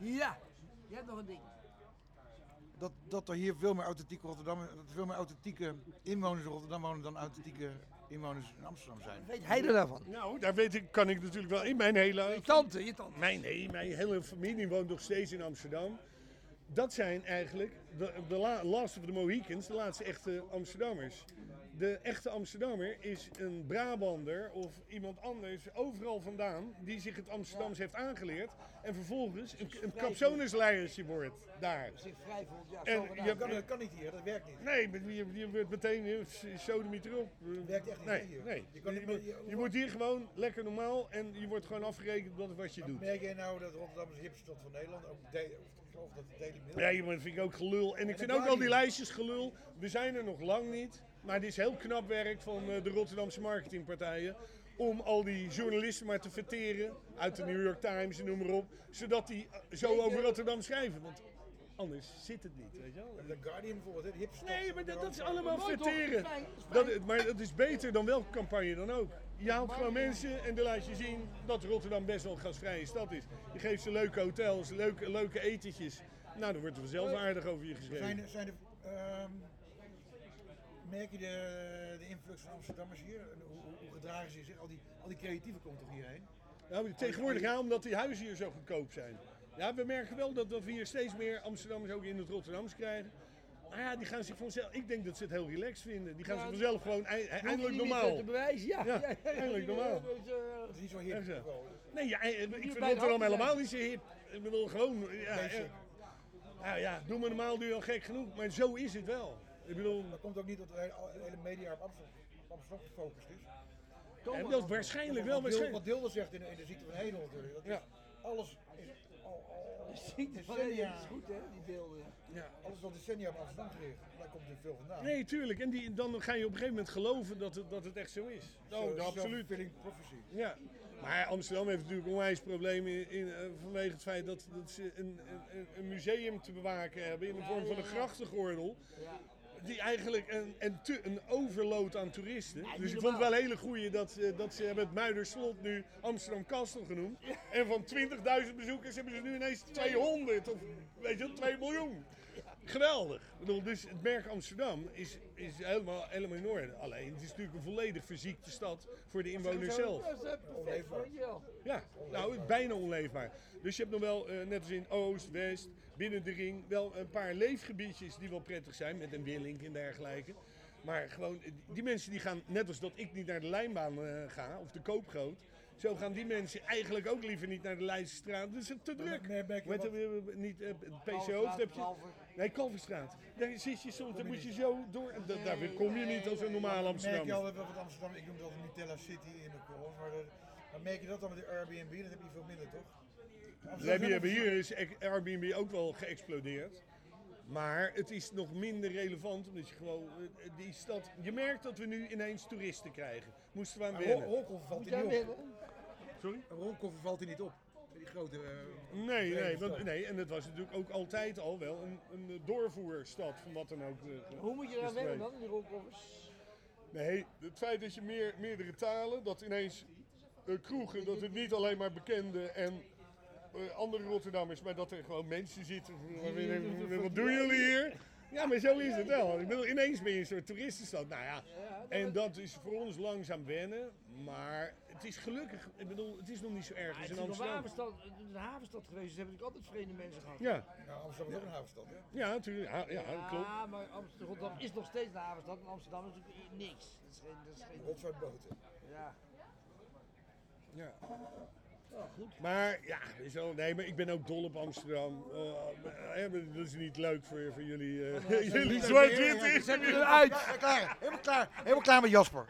Ja, je hebt nog een ding. Dat, dat er hier veel meer authentieke Rotterdam, dat er veel meer authentieke inwoners in Rotterdam wonen dan authentieke inwoners in Amsterdam zijn. Weet hij er daarvan? Nou, daar weet ik, kan ik natuurlijk wel in mijn hele... Je tante, je tante. Mijn, nee, mijn hele familie woont nog steeds in Amsterdam. Dat zijn eigenlijk de, de la- last of the Mohicans, de laatste echte Amsterdammers. De echte Amsterdammer is een Brabander of iemand anders overal vandaan die zich het Amsterdams heeft aangeleerd en vervolgens een, een wordt daar. Zich vrij voelt, ja, En zo je Dat kan, dat kan niet hier, dat werkt niet. Nee, je, je wordt meteen eh, sodemiet erop. werkt echt niet nee, hier. nee. Je kan niet je- je wordt hier gewoon lekker normaal en je wordt gewoon afgerekend op wat je doet. Merk jij nou dat Rotterdam is de hipste stad van Nederland? Ook de, of, ik geloof dat de Daily Mail... Ja, maar dat vind ik ook gelul. En ik de vind ook al die lijstjes gelul. We zijn er nog lang niet. Maar dit is heel knap werk van eh, de Rotterdamse marketingpartijen. Om al die journalisten maar te verteren. Uit de New York Times en noem maar op. Zodat die eh, zo over Rotterdam schrijven. Want anders zit het niet, weet je wel. The Guardian bijvoorbeeld, hè, de hipste stad Nee, maar dat, dat is allemaal verteren. Dat maar dat is beter dan welke campagne dan ook. Je haalt gewoon mensen en dan laat je zien dat Rotterdam best wel een gastvrije stad is. Je geeft ze leuke hotels, leuke, leuke etentjes. Nou, dan wordt er vanzelf aardig over je geschreven. Zijn, er- zijn er, merk je de, de influx van Amsterdammers hier? En Hoe, hoe, gedragen ze zich? Al die, al die creatieven komen toch hierheen? Ja, maar tegenwoordig ja, omdat die huizen hier zo goedkoop zijn. Ja, we merken wel dat, dat we hier steeds meer Amsterdammers ook in het Rotterdams krijgen. Maar ja, die gaan zich vanzelf. Ik denk dat ze het heel relaxed vinden. Die gaan Ja, zich vanzelf gewoon eindelijk normaal. te bewijzen, ja. Ja, eindelijk normaal. Dus, eh, Dat is niet zo hip. Zo. Nee, ja, eh, ik vind de Rotterdam helemaal niet zo hip. Ik bedoel, gewoon. Ja, Basic. ja. Nou ja, doe maar normaal, doe je al gek genoeg. Maar zo is het wel. Ik bedoel, Dat komt ook niet dat de hele, media op Amsterdam, op Amsterdam gefocust is. en dat is waarschijnlijk wel. Wat Waarschijnlijk. Wat Dilder zegt in, de- in de ziekte van Hedel natuurlijk. Dat Ja. Alles is al, al ziet er van, dat decennia, is goed, hè, die beelden. Ja. alles al decennia op Amsterdam gericht. Daar komt er veel vandaan. Nee, tuurlijk. En die, dan ga je op een gegeven moment geloven dat het, dat het echt zo is. Zo- Oh, absoluut. self-fulfilling prophecy. Ja, maar Amsterdam heeft natuurlijk onwijs problemen in, in, eh, vanwege het feit dat, dat ze een, een, een museum te bewaken hebben in de vorm van een grachtengordel. Ja. Die eigenlijk een, een, te, een overload aan toeristen. dus ik vond het wel een hele goeie dat, ze- dat ze hebben het Muiderslot nu Amsterdam Kastel genoemd. En van 20.000 bezoekers hebben ze nu ineens 200 of weet je wel, 2 miljoen. Geweldig. Ik bedoel, dus het merk Amsterdam is, is helemaal, helemaal in orde. Alleen, het is natuurlijk een volledig verziekte stad voor de inwoners zelf. Dat is perfect, weet je wel. Ja, nou, bijna onleefbaar. Dus je hebt nog wel, eh, net als in Oost, West, binnen de ring, wel een paar leefgebiedjes die wel prettig zijn, met een Willink en dergelijke. Maar gewoon, eh, die mensen die gaan, net als dat ik niet naar de lijnbaan eh, ga, of de koopgroot, zo gaan die mensen eigenlijk ook liever niet naar de Leidsestraat. Dus het is te druk. je Met wat- eh, niet, eh, het PC Hoofd heb je. Nee, Kalverstraat. Daar zit je soms, dan moet je zo door. en daar kom je niet als een normaal Merk je Amsterdam. al dat wat Amsterdam, ik noem dat Nutella City in de kool, maar, dat- maar merk je dat dan met de Airbnb? Dat heb je veel minder toch? Amsterdam hier is Airbnb ook wel geëxplodeerd. Maar het is nog minder relevant, omdat je gewoon, eh, die stad, je merkt dat we nu ineens toeristen krijgen. Moesten we aan Maar wennen. Hol- Holkoffer valt Moet Sorry? Rolkoffer valt er niet op. Die grote. eh, Nee, nee, want, nee, en het was natuurlijk ook altijd al wel een, een doorvoerstad van wat dan ook. eh, Hoe moet je eraan is wennen dan, die rolkoffers? Nee, het feit dat je meer, meerdere talen, dat ineens eh, kroegen, dat het niet alleen maar bekende en eh, andere Rotterdammers, maar dat er gewoon mensen zitten. Wat doen jullie hier? Ja, maar zo is het wel. Ik bedoel, ineens ben je een soort toeristenstad. Nou ja, en dat is voor ons langzaam wennen, maar het is gelukkig, ik bedoel, het is nog niet zo erg het in is een Amsterdam. havenstad, het is een havenstad geweest, dus hebben natuurlijk altijd vreemde mensen gehad. Ja, Nou, Amsterdam is ook een havenstad, hè? ja, natuurlijk. Ja, ja, klopt. Ja, maar Amsterdam, is nog steeds een havenstad en Amsterdam is natuurlijk niks. Dat is geen, dat is geen, Rotvaartboten. ja. Ja. Oh, goed. Maar ja, zo, nee, maar ik ben ook dol op Amsterdam. Eh, eh, maar dat is niet leuk voor, voor jullie, eh, jullie zwart-wit Zet er uit! Ja, klaar. Helemaal klaar. Helemaal klaar met Jasper.